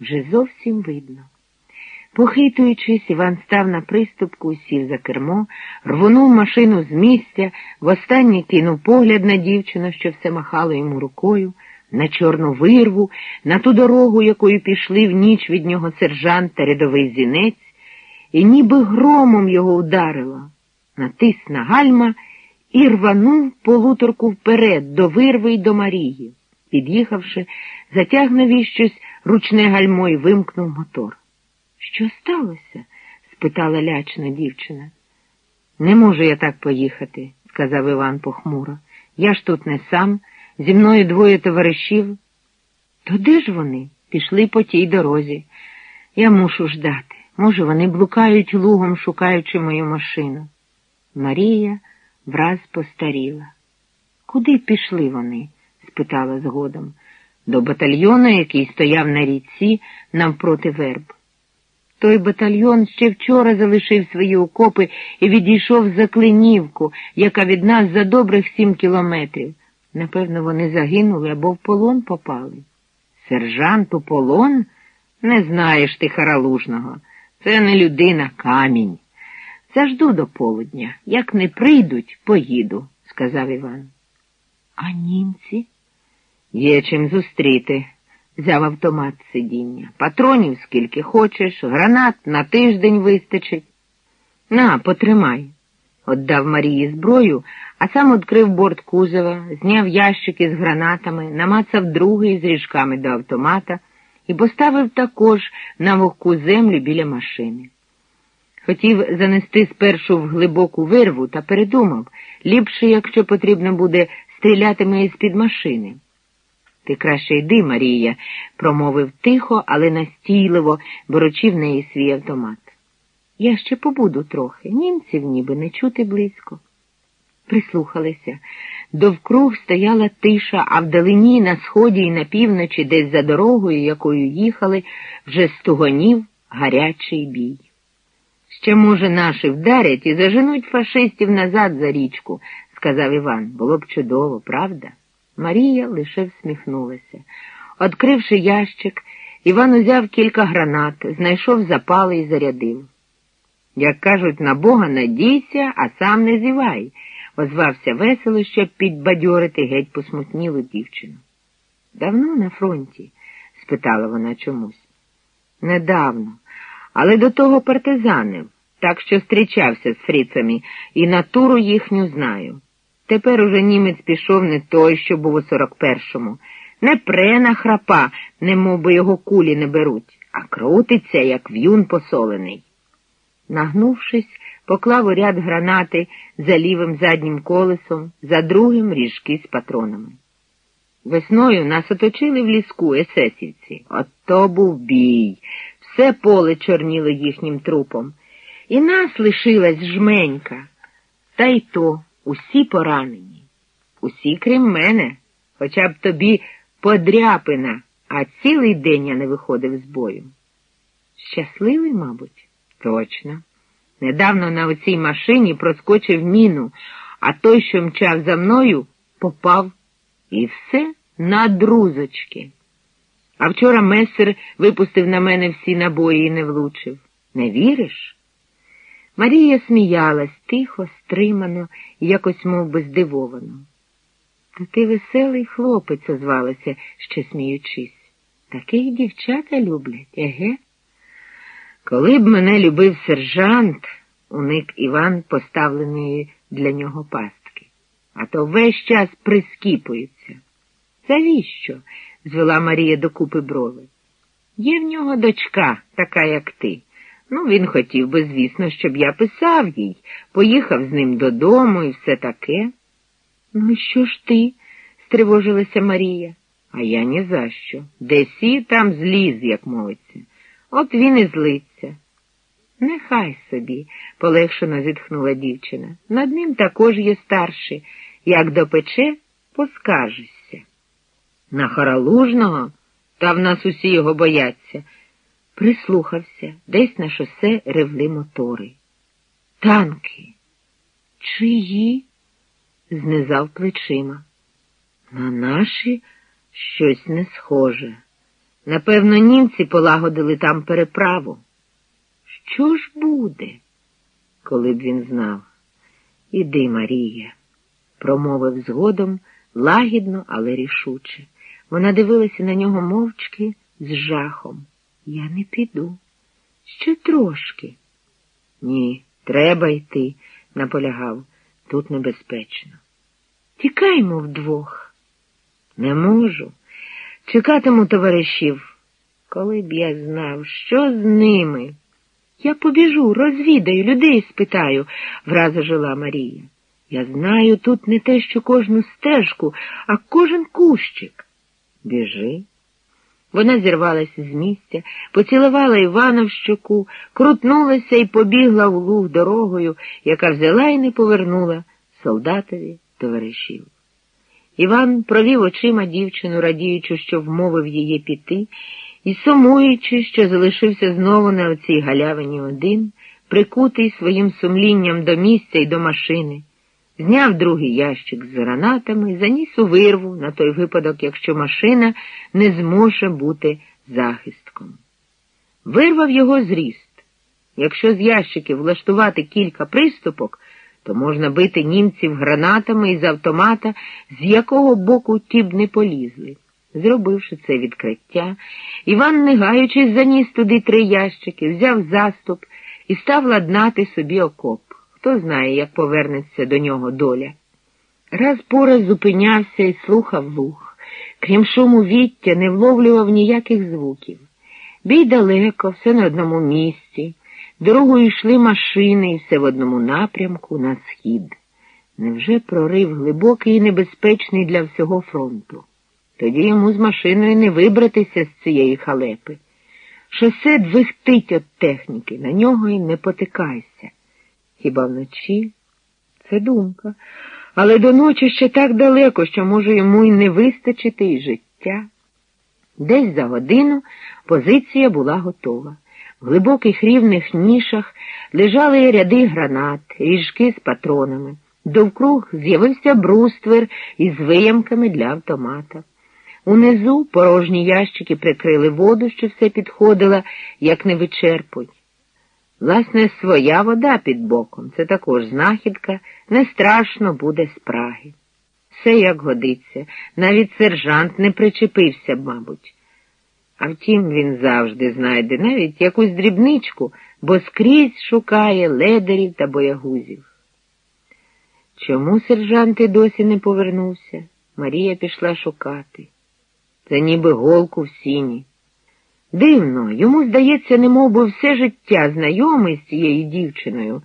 вже зовсім видно. Похитуючись, Іван став на приступку, сів за кермо, рвонув машину з місця, востаннє кинув погляд на дівчину, що все махало йому рукою, на чорну вирву, на ту дорогу, якою пішли в ніч від нього сержант та рядовий зінець, і ніби громом його ударило, натис на гальма і рванув полуторку вперед до вирви й до Марії. Під'їхавши, затягнув і щось ручне гальмо і вимкнув мотор. Що сталося? спитала лячна дівчина. Не можу я так поїхати, сказав Іван похмуро. Я ж тут не сам, зі мною двоє товаришів. То де ж вони? Пішли по тій дорозі. Я мушу ждати. Може, вони блукають лугом, шукаючи мою машину. Марія враз постаріла. Куди пішли вони? спитала згодом. До батальйону, який стояв на річці навпроти верб. Той батальйон ще вчора залишив свої окопи і відійшов за Клинівку, яка від нас за добрих сім кілометрів. Напевно, вони загинули або в полон попали. Сержант у полон? Не знаєш ти харалужного. Це не людина, камінь. Зажду до полудня. Як не прийдуть, поїду, сказав Іван. А німці? Є чим зустріти. Взяв автомат сидіння. Патронів скільки хочеш, гранат на тиждень вистачить. На, потримай. Отдав Марії зброю, а сам відкрив борт кузова, зняв ящики з гранатами, намацав другий з ріжками до автомата і поставив також на вогку землю біля машини. Хотів занести спершу в глибоку вирву та передумав ліпше, якщо потрібно буде, стрілятиме із-під машини. Ти краще йди, Марія, промовив тихо, але настійливо, беручи в неї свій автомат. Я ще побуду трохи, німців ніби не чути близько. Прислухалися. Довкруг стояла тиша, а вдалині на сході і на півночі, десь за дорогою, якою їхали, вже стугонів гарячий бій. Ще, може, наші вдарять і заженуть фашистів назад за річку, сказав Іван. Було б чудово, правда? Марія лише всміхнулася. Откривши ящик, Іван узяв кілька гранат, знайшов запали і зарядив. Як кажуть, на Бога надійся, а сам не зівай, озвався весело, щоб підбадьорити геть посмутнілу дівчину. Давно на фронті? спитала вона чомусь. Недавно, але до того партизанив, так що зустрічався з фрицами і натуру їхню знаю. Тепер уже німець пішов не той, що був у сорок першому. Не прена храпа, не би його кулі не беруть, а крутиться, як в'юн посолений. Нагнувшись, поклав у ряд гранати за лівим заднім колесом, за другим ріжки з патронами. Весною нас оточили в ліску есесівці. От то був бій. Все поле чорніло їхнім трупом. І нас лишилась жменька. Та й то усі поранені, усі крім мене, хоча б тобі подряпина, а цілий день я не виходив з бою. Щасливий, мабуть, точно. Недавно на оцій машині проскочив міну, а той, що мчав за мною, попав і все на друзочки. А вчора месер випустив на мене всі набої і не влучив. Не віриш? Марія сміялась тихо, стримано якось мов би, здивовано. Та ти веселий хлопець, озвалася, ще сміючись. Таких дівчата люблять, еге? Коли б мене любив сержант, уник Іван поставленої для нього пастки, а то весь час прискіпується. Завіщо? звела Марія докупи брови. Є в нього дочка, така, як ти. Ну, він хотів би, звісно, щоб я писав їй, поїхав з ним додому і все таке. Ну, і що ж ти? стривожилася Марія. А я ні за що. Де сі, там зліз, як мовиться. От він і злиться. Нехай собі, полегшено зітхнула дівчина. Над ним також є старший. Як допече, поскаржишся. На хоролужного, та в нас усі його бояться. Прислухався, десь на шосе ревли мотори. Танки. Чиї? знизав плечима. На наші щось не схоже. Напевно, німці полагодили там переправу. Що ж буде, коли б він знав? Іди, Марія, промовив згодом лагідно, але рішуче. Вона дивилася на нього мовчки з жахом. Я не піду. Ще трошки. Ні, треба йти, наполягав. Тут небезпечно. Тікаймо вдвох. Не можу. Чекатиму товаришів. Коли б я знав, що з ними. Я побіжу, розвідаю, людей спитаю, враз жила Марія. Я знаю тут не те, що кожну стежку, а кожен кущик. Біжи. Вона зірвалася з місця, поцілувала Івана в щоку, крутнулася і побігла в луг дорогою, яка взяла і не повернула солдатові товаришів. Іван провів очима дівчину, радіючи, що вмовив її піти, і сумуючи, що залишився знову на оцій галявині один, прикутий своїм сумлінням до місця і до машини, зняв другий ящик з гранатами, заніс у вирву на той випадок, якщо машина не зможе бути захистком. Вирвав його зріст. Якщо з ящиків влаштувати кілька приступок, то можна бити німців гранатами із автомата, з якого боку ті б не полізли. Зробивши це відкриття, Іван, не гаючись, заніс туди три ящики, взяв заступ і став ладнати собі окоп. Хто знає, як повернеться до нього доля. Раз по раз зупинявся і слухав луг. Крім шуму віття, не вловлював ніяких звуків. Бій далеко, все на одному місці. Дорогою йшли машини і все в одному напрямку на схід. Невже прорив глибокий і небезпечний для всього фронту? Тоді йому з машиною не вибратися з цієї халепи. Шосе двихтить від техніки, на нього й не потикайся. Хіба вночі? Це думка. Але до ночі ще так далеко, що може йому й не вистачити і життя. Десь за годину позиція була готова. В глибоких рівних нішах лежали ряди гранат, ріжки з патронами. Довкруг з'явився бруствер із виямками для автомата. Унизу порожні ящики прикрили воду, що все підходила, як не вичерпуй. Власне, своя вода під боком, це також знахідка, не страшно буде спраги. Все як годиться, навіть сержант не причепився, мабуть. А втім, він завжди знайде навіть якусь дрібничку, бо скрізь шукає ледерів та боягузів. Чому сержант і досі не повернувся? Марія пішла шукати. Це ніби голку в сіні. Дивно, йому, здається, немов би все життя знайомий з цією дівчиною.